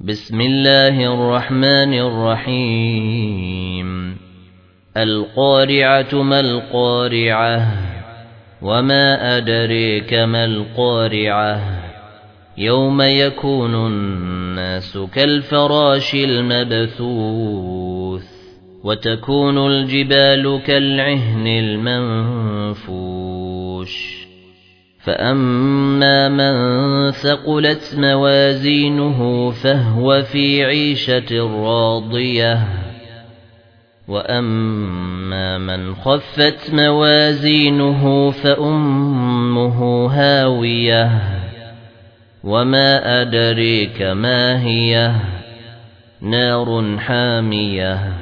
بسم الله الرحمن الرحيم. القارعة ما القارعة؟ وما أدريك ما القارعة؟ يوم يكون الناس كالفراش المبثوث وتكون الجبال كالعهن المنفوش فأما من ثقلت موازينه فهو في عيشة راضية وأما من خفت موازينه فأمه هاوية وما أدريك ما هي نار حامية